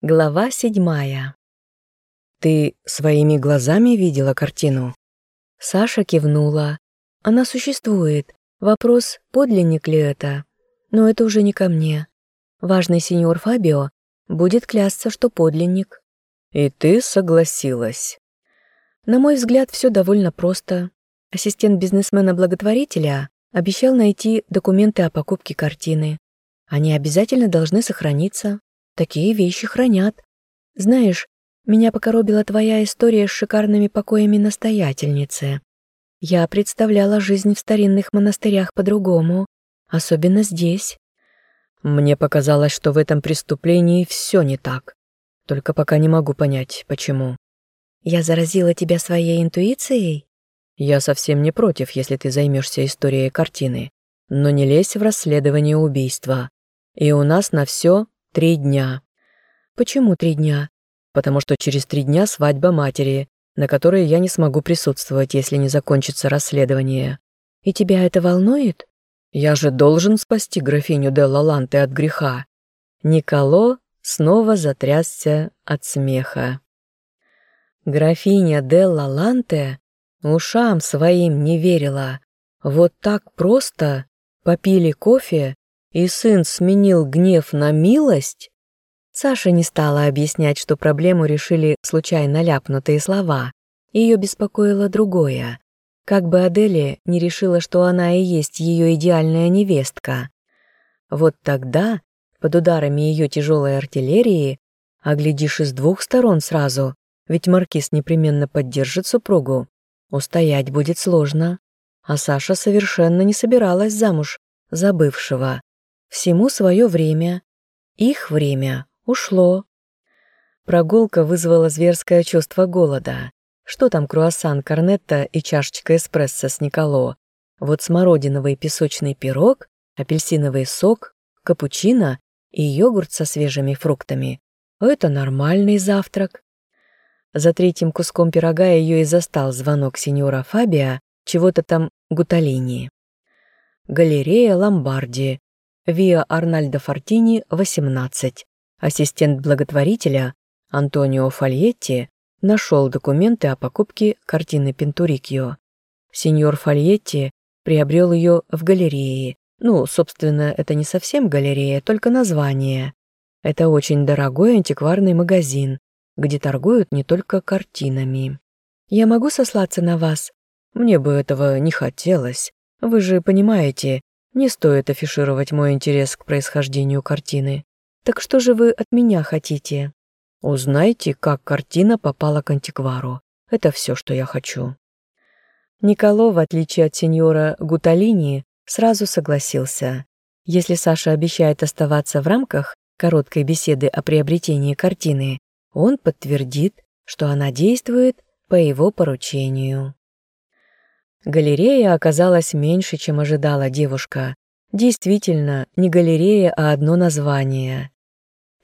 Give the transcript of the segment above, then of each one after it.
Глава седьмая. «Ты своими глазами видела картину?» Саша кивнула. «Она существует. Вопрос, подлинник ли это? Но это уже не ко мне. Важный сеньор Фабио будет клясться, что подлинник». «И ты согласилась?» На мой взгляд, все довольно просто. Ассистент бизнесмена-благотворителя обещал найти документы о покупке картины. Они обязательно должны сохраниться. Такие вещи хранят. Знаешь, меня покоробила твоя история с шикарными покоями настоятельницы. Я представляла жизнь в старинных монастырях по-другому, особенно здесь. Мне показалось, что в этом преступлении все не так. Только пока не могу понять, почему. Я заразила тебя своей интуицией? Я совсем не против, если ты займешься историей картины. Но не лезь в расследование убийства. И у нас на все Три дня. Почему три дня? Потому что через три дня свадьба матери, на которой я не смогу присутствовать, если не закончится расследование. И тебя это волнует? Я же должен спасти графиню де Лаланте от греха. Николо снова затрясся от смеха. Графиня де Лаланте ушам своим не верила. Вот так просто попили кофе и сын сменил гнев на милость? Саша не стала объяснять, что проблему решили случайно ляпнутые слова. Ее беспокоило другое. Как бы Аделия не решила, что она и есть ее идеальная невестка. Вот тогда, под ударами ее тяжелой артиллерии, а глядишь из двух сторон сразу, ведь Маркиз непременно поддержит супругу, устоять будет сложно. А Саша совершенно не собиралась замуж за бывшего. Всему свое время. Их время ушло. Прогулка вызвала зверское чувство голода. Что там круассан, корнетто и чашечка эспрессо с Николо? Вот смородиновый песочный пирог, апельсиновый сок, капучино и йогурт со свежими фруктами. Это нормальный завтрак. За третьим куском пирога ее и застал звонок сеньора Фабиа, чего-то там гуталини. Галерея Ломбарди, Виа Арнальдо Фортини, 18. Ассистент благотворителя Антонио Фольетти нашел документы о покупке картины Пентурикио. Сеньор Фольетти приобрел ее в галерее. Ну, собственно, это не совсем галерея, только название. Это очень дорогой антикварный магазин, где торгуют не только картинами. Я могу сослаться на вас? Мне бы этого не хотелось. Вы же понимаете, не стоит афишировать мой интерес к происхождению картины. Так что же вы от меня хотите? Узнайте, как картина попала к антиквару. Это все, что я хочу. Николо, в отличие от сеньора Гуталини, сразу согласился. Если Саша обещает оставаться в рамках короткой беседы о приобретении картины, он подтвердит, что она действует по его поручению. Галерея оказалась меньше, чем ожидала девушка. Действительно, не галерея, а одно название.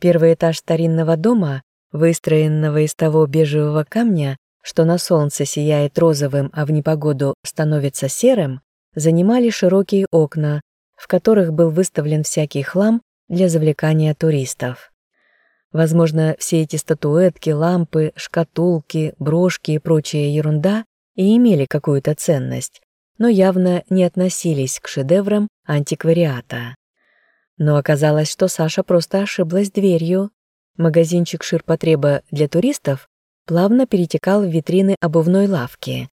Первый этаж старинного дома, выстроенного из того бежевого камня, что на солнце сияет розовым, а в непогоду становится серым, занимали широкие окна, в которых был выставлен всякий хлам для завлекания туристов. Возможно, все эти статуэтки, лампы, шкатулки, брошки и прочая ерунда и имели какую-то ценность, но явно не относились к шедеврам антиквариата. Но оказалось, что Саша просто ошиблась дверью. Магазинчик ширпотреба для туристов плавно перетекал в витрины обувной лавки,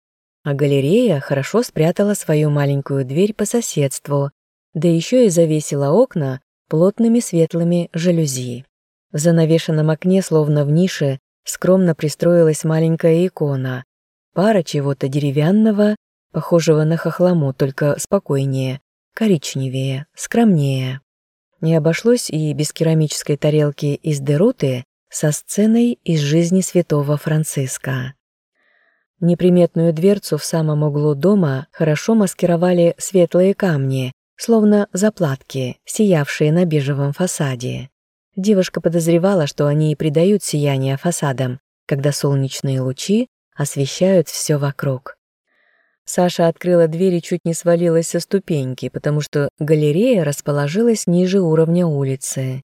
а галерея хорошо спрятала свою маленькую дверь по соседству, да еще и завесила окна плотными светлыми жалюзи. В занавешенном окне, словно в нише, скромно пристроилась маленькая икона, Пара чего-то деревянного, похожего на хохлому, только спокойнее, коричневее, скромнее. Не обошлось и без керамической тарелки из деруты со сценой из жизни святого Франциска. Неприметную дверцу в самом углу дома хорошо маскировали светлые камни, словно заплатки, сиявшие на бежевом фасаде. Девушка подозревала, что они и придают сияние фасадам, когда солнечные лучи освещают все вокруг. Саша открыла дверь и чуть не свалилась со ступеньки, потому что галерея расположилась ниже уровня улицы.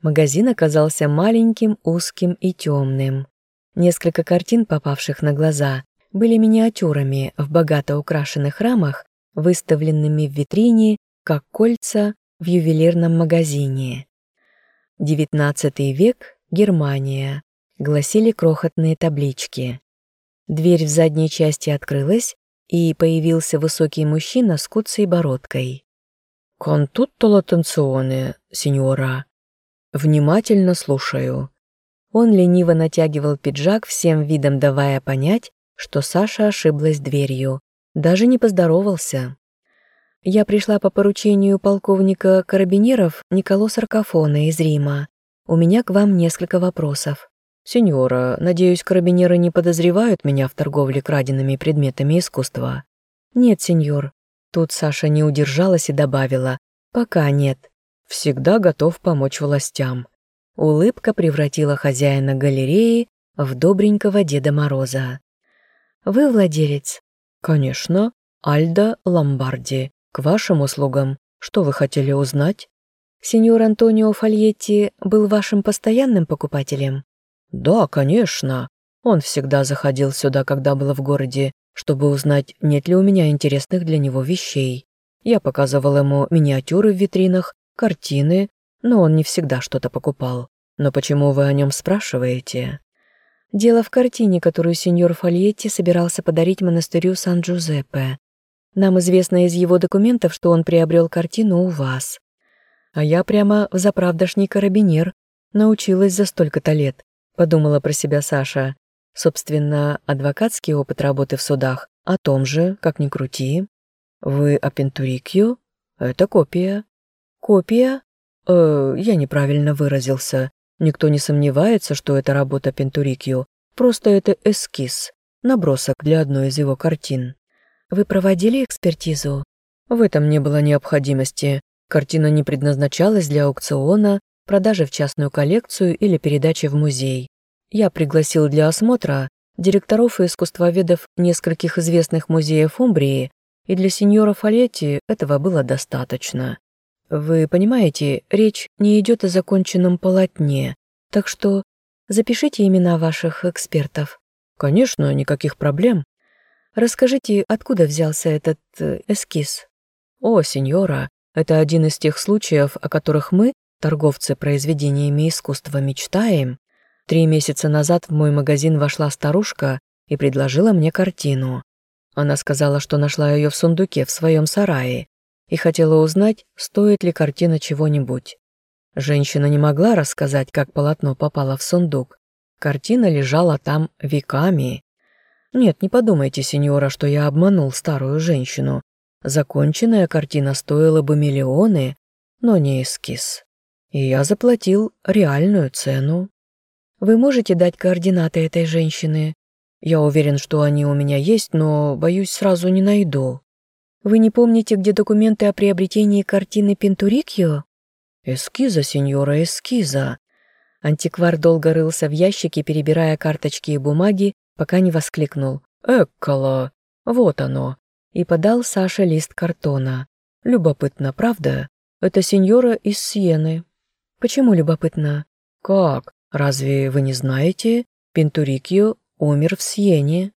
Магазин оказался маленьким, узким и темным. Несколько картин, попавших на глаза, были миниатюрами в богато украшенных рамах, выставленными в витрине, как кольца в ювелирном магазине. «XIX век, Германия», гласили крохотные таблички. Дверь в задней части открылась, и появился высокий мужчина с куцей бородкой. «Кон тутто латенционе, сеньора?» «Внимательно слушаю». Он лениво натягивал пиджак, всем видом давая понять, что Саша ошиблась дверью. Даже не поздоровался. Я пришла по поручению полковника карабинеров Николо Саркофона из Рима. У меня к вам несколько вопросов. «Сеньора, надеюсь, карабинеры не подозревают меня в торговле краденными предметами искусства?» «Нет, сеньор». Тут Саша не удержалась и добавила. «Пока нет. Всегда готов помочь властям». Улыбка превратила хозяина галереи в добренького Деда Мороза. «Вы владелец?» «Конечно. Альда Ломбарди. К вашим услугам. Что вы хотели узнать?» «Сеньор Антонио Фольетти был вашим постоянным покупателем?» «Да, конечно. Он всегда заходил сюда, когда был в городе, чтобы узнать, нет ли у меня интересных для него вещей. Я показывал ему миниатюры в витринах, картины, но он не всегда что-то покупал. Но почему вы о нем спрашиваете?» «Дело в картине, которую сеньор Фольетти собирался подарить монастырю Сан-Джузеппе. Нам известно из его документов, что он приобрел картину у вас. А я прямо в заправдошний карабинер. Научилась за столько-то лет, подумала про себя Саша. Собственно, адвокатский опыт работы в судах о том же, как ни крути. Вы о Пентурикью? Это копия. Копия? Э, я неправильно выразился. Никто не сомневается, что это работа Пентурикью. Просто это эскиз, набросок для одной из его картин. Вы проводили экспертизу? В этом не было необходимости. Картина не предназначалась для аукциона, продажи в частную коллекцию или передачи в музей. Я пригласил для осмотра директоров и искусствоведов нескольких известных музеев Умбрии, и для сеньора Фалетти этого было достаточно. Вы понимаете, речь не идет о законченном полотне, так что запишите имена ваших экспертов. Конечно, никаких проблем. Расскажите, откуда взялся этот э, эскиз? О, сеньора, это один из тех случаев, о которых мы, торговцы произведениями искусства, мечтаем. Три месяца назад в мой магазин вошла старушка и предложила мне картину. Она сказала, что нашла ее в сундуке в своем сарае и хотела узнать, стоит ли картина чего-нибудь. Женщина не могла рассказать, как полотно попало в сундук. Картина лежала там веками. Нет, не подумайте, сеньора, что я обманул старую женщину. Законченная картина стоила бы миллионы, но не эскиз. И я заплатил реальную цену. Вы можете дать координаты этой женщины? Я уверен, что они у меня есть, но, боюсь, сразу не найду. Вы не помните, где документы о приобретении картины Пентурикио? Эскиза, сеньора, эскиза. Антиквар долго рылся в ящике, перебирая карточки и бумаги, пока не воскликнул «Эккола! Вот оно!» и подал Саше лист картона. «Любопытно, правда? Это сеньора из Сиены». «Почему любопытно?» «Как? Разве вы не знаете? Пентурикио умер в Сиене».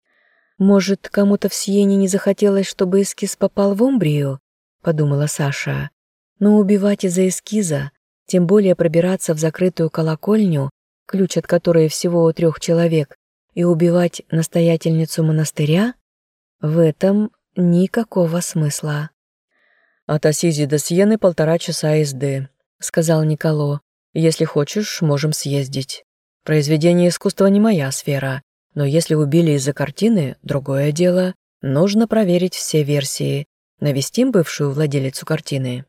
«Может, кому-то в Сиене не захотелось, чтобы эскиз попал в Умбрию?» — подумала Саша. «Но убивать из-за эскиза, тем более пробираться в закрытую колокольню, ключ от которой всего у трех человек, и убивать настоятельницу монастыря? В этом никакого смысла. «От Асизи до Сьены полтора часа езды», — сказал Николо. «Если хочешь, можем съездить. Произведение искусства не моя сфера, но если убили из-за картины, другое дело. Нужно проверить все версии. Навестим бывшую владелицу картины».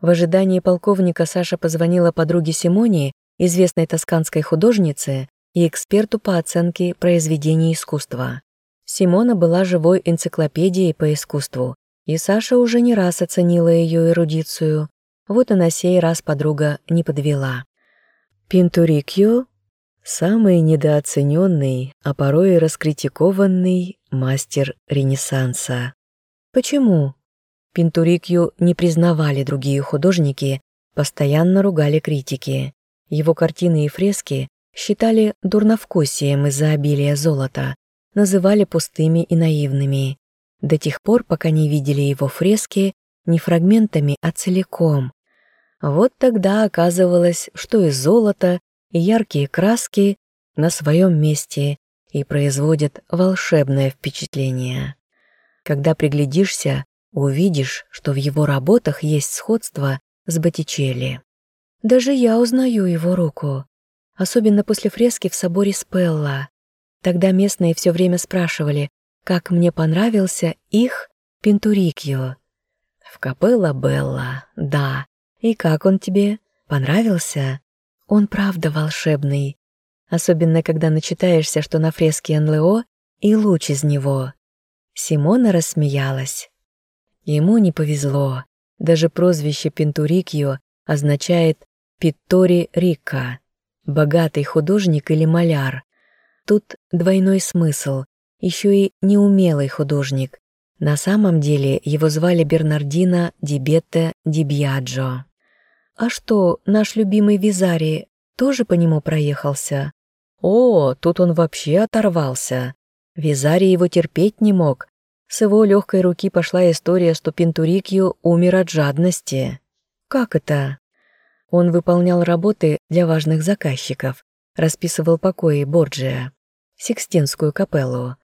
В ожидании полковника Саша позвонила подруге Симоне, известной тосканской художнице, и эксперту по оценке произведений искусства. Симона была живой энциклопедией по искусству, и Саша уже не раз оценила ее эрудицию. Вот и на сей раз подруга не подвела. Пинтурикио — самый недооцененный, а порой и раскритикованный мастер Ренессанса. Почему? Пинтурикью не признавали другие художники, постоянно ругали критики. Его картины и фрески считали дурновкусием из-за обилия золота, называли пустыми и наивными, до тех пор, пока не видели его фрески не фрагментами, а целиком. Вот тогда оказывалось, что и золото, и яркие краски на своем месте и производят волшебное впечатление. Когда приглядишься, увидишь, что в его работах есть сходство с Боттичелли. Даже я узнаю его руку, особенно после фрески в соборе Спелла. Тогда местные все время спрашивали, как мне понравился их Пинтурикио. В капелла Белла, да. И как он тебе? Понравился? Он правда волшебный. Особенно, когда начитаешься, что на фреске НЛО и луч из него. Симона рассмеялась. Ему не повезло. Даже прозвище Пинтурикио означает Питтори Рика, богатый художник или маляр. Тут двойной смысл, еще и неумелый художник. На самом деле его звали Бернардино Дибетте Дибьяджо. А что, наш любимый Визари тоже по нему проехался? О, тут он вообще оторвался. Визари его терпеть не мог. С его легкой руки пошла история, что Пинтурикью умер от жадности. Как это? Он выполнял работы для важных заказчиков, расписывал покои Борджия, Сикстинскую капеллу.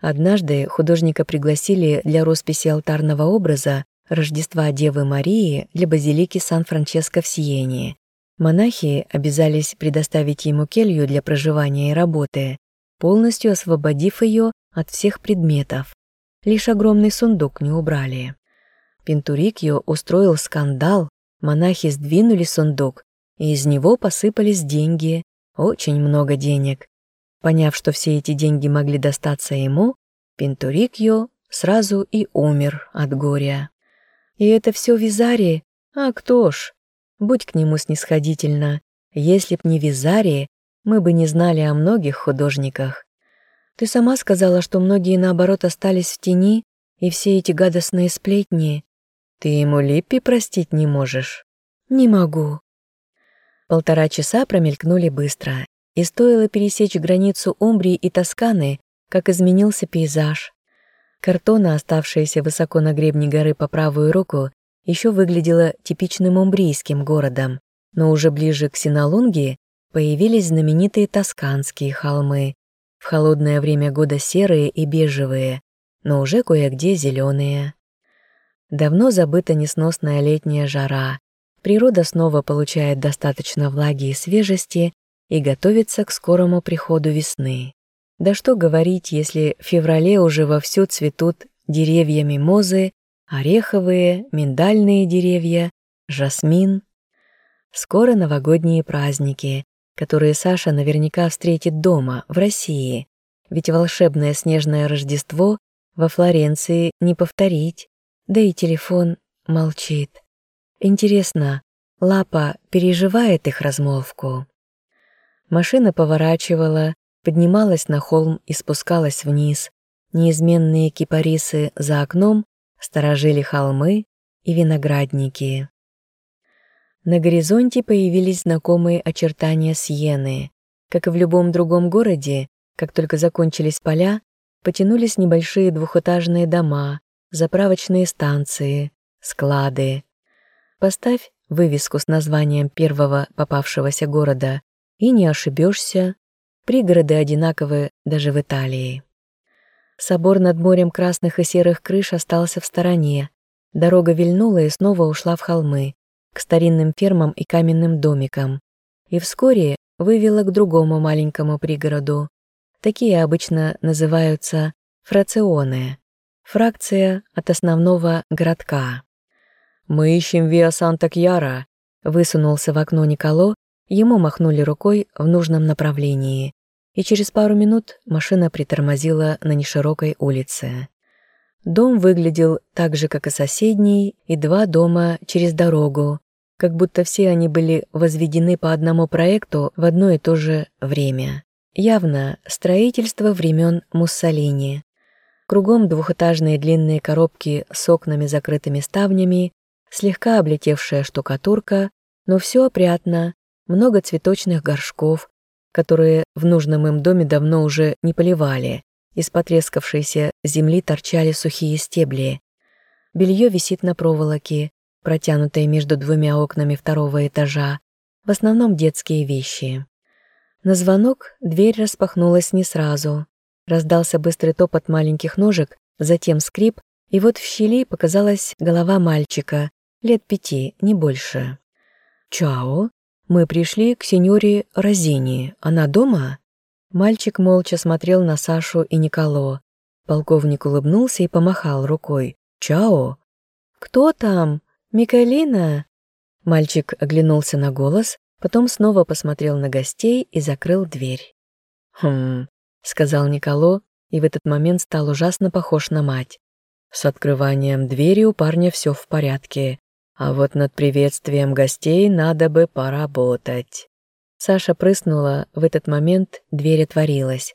Однажды художника пригласили для росписи алтарного образа Рождества Девы Марии для базилики Сан-Франческо в Сиене. Монахи обязались предоставить ему келью для проживания и работы, полностью освободив ее от всех предметов. Лишь огромный сундук не убрали. Пинтурикио устроил скандал, Монахи сдвинули сундук, и из него посыпались деньги, очень много денег. Поняв, что все эти деньги могли достаться ему, Пинтурикьо сразу и умер от горя. И это все Визари? А кто ж? Будь к нему снисходительно. Если б не Визари, мы бы не знали о многих художниках. Ты сама сказала, что многие, наоборот, остались в тени, и все эти гадостные сплетни ты ему Липпи простить не можешь? Не могу. Полтора часа промелькнули быстро, и стоило пересечь границу Умбрии и Тосканы, как изменился пейзаж. Картона, оставшаяся высоко на гребне горы по правую руку, еще выглядела типичным умбрийским городом, но уже ближе к Синалунге появились знаменитые тосканские холмы, в холодное время года серые и бежевые, но уже кое-где зеленые. Давно забыта несносная летняя жара. Природа снова получает достаточно влаги и свежести и готовится к скорому приходу весны. Да что говорить, если в феврале уже вовсю цветут деревья мимозы, ореховые, миндальные деревья, жасмин. Скоро новогодние праздники, которые Саша наверняка встретит дома, в России, ведь волшебное снежное Рождество во Флоренции не повторить. Да и телефон молчит. Интересно, Лапа переживает их размолвку? Машина поворачивала, поднималась на холм и спускалась вниз. Неизменные кипарисы за окном сторожили холмы и виноградники. На горизонте появились знакомые очертания Сьены. Как и в любом другом городе, как только закончились поля, потянулись небольшие двухэтажные дома, заправочные станции, склады. Поставь вывеску с названием первого попавшегося города, и не ошибешься. Пригороды одинаковы даже в Италии. Собор над морем красных и серых крыш остался в стороне. Дорога вильнула и снова ушла в холмы, к старинным фермам и каменным домикам. И вскоре вывела к другому маленькому пригороду. Такие обычно называются фрационы. Фракция от основного городка. «Мы ищем Виа Санта-Кьяра», — высунулся в окно Николо, ему махнули рукой в нужном направлении, и через пару минут машина притормозила на неширокой улице. Дом выглядел так же, как и соседний, и два дома через дорогу, как будто все они были возведены по одному проекту в одно и то же время. Явно строительство времен Муссолини. Кругом двухэтажные длинные коробки с окнами закрытыми ставнями, слегка облетевшая штукатурка, но все опрятно, много цветочных горшков, которые в нужном им доме давно уже не поливали. Из потрескавшейся земли торчали сухие стебли. Белье висит на проволоке, протянутой между двумя окнами второго этажа. В основном детские вещи. На звонок дверь распахнулась не сразу. Раздался быстрый топот маленьких ножек, затем скрип, и вот в щели показалась голова мальчика, лет пяти, не больше. «Чао, мы пришли к сеньоре Розини. Она дома?» Мальчик молча смотрел на Сашу и Николо. Полковник улыбнулся и помахал рукой. «Чао!» «Кто там? Микалина?» Мальчик оглянулся на голос, потом снова посмотрел на гостей и закрыл дверь. «Хм, сказал Николо, и в этот момент стал ужасно похож на мать. С открыванием двери у парня все в порядке, а вот над приветствием гостей надо бы поработать. Саша прыснула, в этот момент дверь отворилась.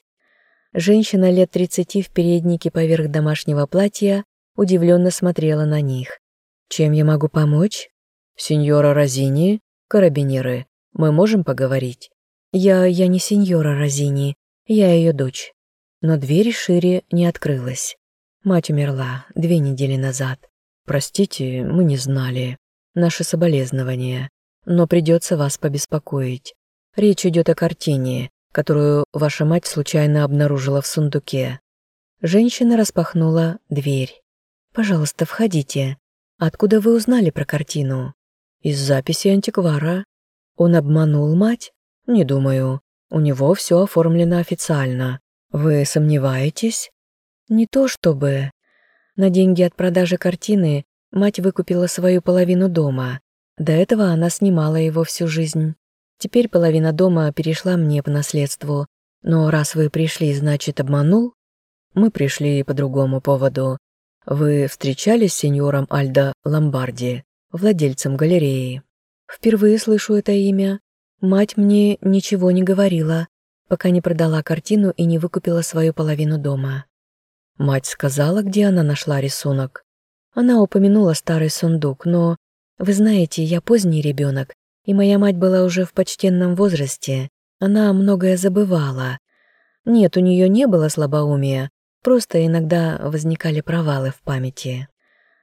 Женщина лет тридцати в переднике поверх домашнего платья удивленно смотрела на них. «Чем я могу помочь?» «Сеньора Розини, карабинеры, мы можем поговорить?» «Я... я не сеньора Розини, я ее дочь. Но дверь шире не открылась. Мать умерла две недели назад. Простите, мы не знали. Наши соболезнования. Но придется вас побеспокоить. Речь идет о картине, которую ваша мать случайно обнаружила в сундуке. Женщина распахнула дверь. «Пожалуйста, входите. Откуда вы узнали про картину?» «Из записи антиквара. Он обманул мать? Не думаю. У него все оформлено официально. Вы сомневаетесь? Не то чтобы. На деньги от продажи картины мать выкупила свою половину дома. До этого она снимала его всю жизнь. Теперь половина дома перешла мне по наследству. Но раз вы пришли, значит, обманул? Мы пришли по другому поводу. Вы встречались с сеньором Альдо Ломбарди, владельцем галереи? Впервые слышу это имя. Мать мне ничего не говорила, пока не продала картину и не выкупила свою половину дома. Мать сказала, где она нашла рисунок. Она упомянула старый сундук, но, вы знаете, я поздний ребенок, и моя мать была уже в почтенном возрасте. Она многое забывала. Нет, у нее не было слабоумия, просто иногда возникали провалы в памяти.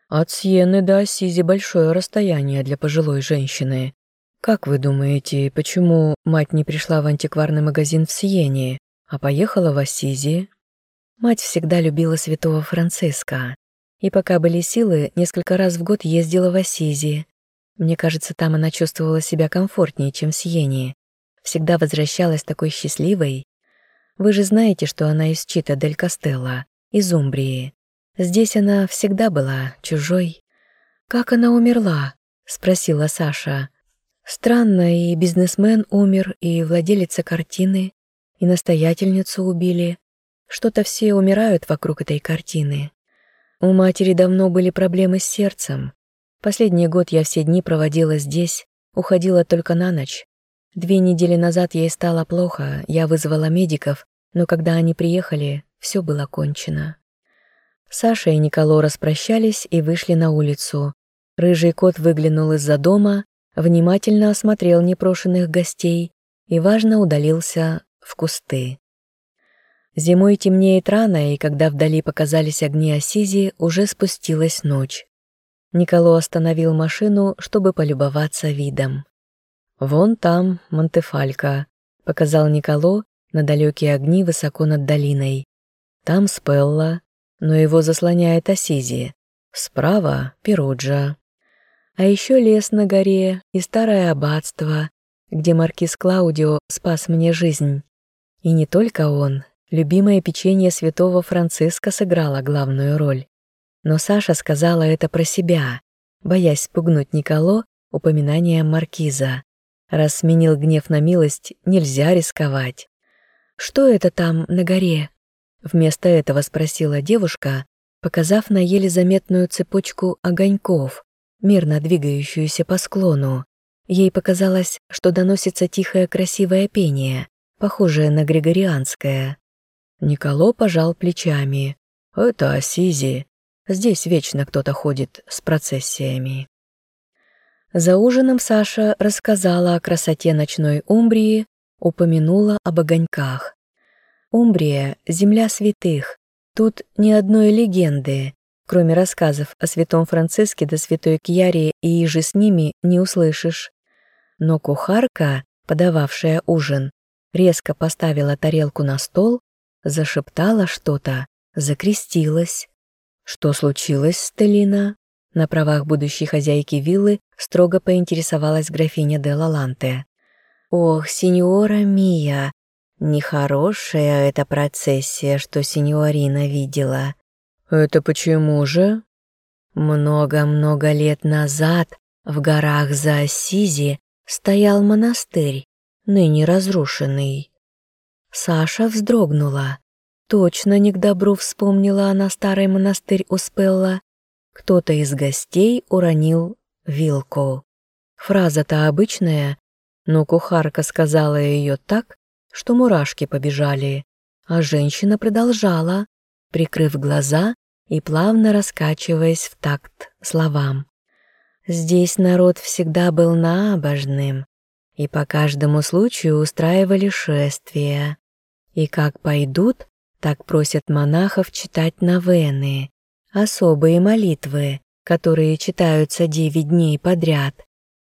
От Сиены до Ассизи большое расстояние для пожилой женщины. Как вы думаете, почему мать не пришла в антикварный магазин в Сиене, а поехала в Ассизи? Мать всегда любила святого Франциска, и пока были силы, несколько раз в год ездила в Ассизи. Мне кажется, там она чувствовала себя комфортнее, чем в Сиене. Всегда возвращалась такой счастливой. Вы же знаете, что она из Читта дель Кастелло, из Умбрии. Здесь она всегда была чужой. «Как она умерла?» — спросила Саша. Странно, и бизнесмен умер, и владелица картины, и настоятельницу убили. Что-то все умирают вокруг этой картины. У матери давно были проблемы с сердцем. Последний год я все дни проводила здесь, уходила только на ночь. Две недели назад ей стало плохо, я вызвала медиков, но когда они приехали, все было кончено. Саша и Николо распрощались и вышли на улицу. Рыжий кот выглянул из-за дома, внимательно осмотрел непрошенных гостей и, важно, удалился в кусты. Зимой темнеет рано, и когда вдали показались огни Асизи, уже спустилась ночь. Николо остановил машину, чтобы полюбоваться видом. «Вон там Монтефалько», — показал Николо на далекие огни высоко над долиной. «Там Спелла, но его заслоняет Асизи. Справа — Перуджа. А еще лес на горе и старое аббатство, где маркиз Клаудио спас мне жизнь. И не только он, любимое печенье святого Франциска сыграло главную роль. Но Саша сказала это про себя, боясь спугнуть Николо упоминанием маркиза. Раз сменил гнев на милость, нельзя рисковать. «Что это там на горе?» Вместо этого спросила девушка, показав на еле заметную цепочку огоньков, мирно двигающуюся по склону. Ей показалось, что доносится тихое красивое пение, похожее на григорианское. Николо пожал плечами. «Это Асизи. Здесь вечно кто-то ходит с процессиями». За ужином Саша рассказала о красоте ночной Умбрии, упомянула об огоньках. Умбрия — земля святых. Тут ни одной легенды, кроме рассказов о святом Франциске да святой Кьяре и иже с ними не услышишь. Но кухарка, подававшая ужин, резко поставила тарелку на стол, зашептала что-то, закрестилась. Что случилось, Стелина? На правах будущей хозяйки виллы строго поинтересовалась графиня де Лаланте. «Ох, сеньора Мия, нехорошая эта процессия, что сеньорина видела». «Это почему же?» Много-много лет назад в горах за Ассизи стоял монастырь, ныне разрушенный. Саша вздрогнула. Точно не к добру вспомнила она старый монастырь Успелла кто-то из гостей уронил вилку. Фраза-то обычная, но кухарка сказала ее так, что мурашки побежали, а женщина продолжала, прикрыв глаза и плавно раскачиваясь в такт словам. Здесь народ всегда был набожным, и по каждому случаю устраивали шествия. И как пойдут, так просят монахов читать новены, особые молитвы, которые читаются девять дней подряд,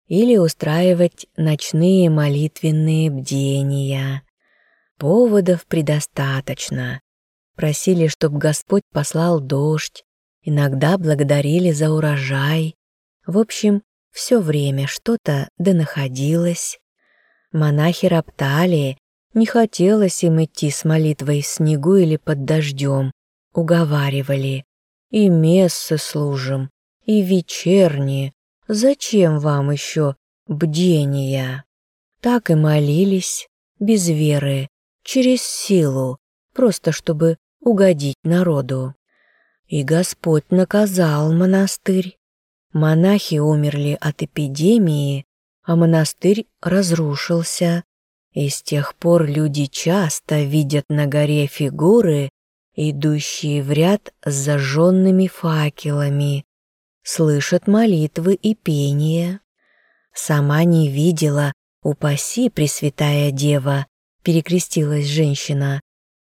или устраивать ночные молитвенные бдения. Поводов предостаточно. Просили, чтоб Господь послал дождь, иногда благодарили за урожай. В общем, все время что-то да находилось. Монахи роптали, не хотелось им идти с молитвой в снегу или под дождем, уговаривали. И мессы служим, и вечерние. Зачем вам еще бдения? Так и молились, без веры, через силу, просто чтобы угодить народу. И Господь наказал монастырь. Монахи умерли от эпидемии, а монастырь разрушился. И с тех пор люди часто видят на горе фигуры, идущие в ряд с зажженными факелами, слышат молитвы и пение. Сама не видела, упаси, Пресвятая Дева, перекрестилась женщина,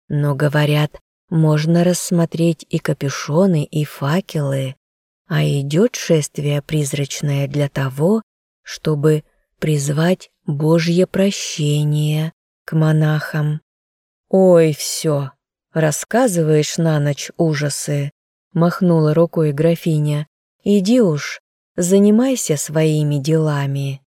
но, говорят, можно рассмотреть и капюшоны, и факелы, а идет шествие призрачное для того, чтобы призвать Божье прощение к монахам. Ой, все, рассказываешь на ночь ужасы», — махнула рукой графиня. «Иди уж, занимайся своими делами».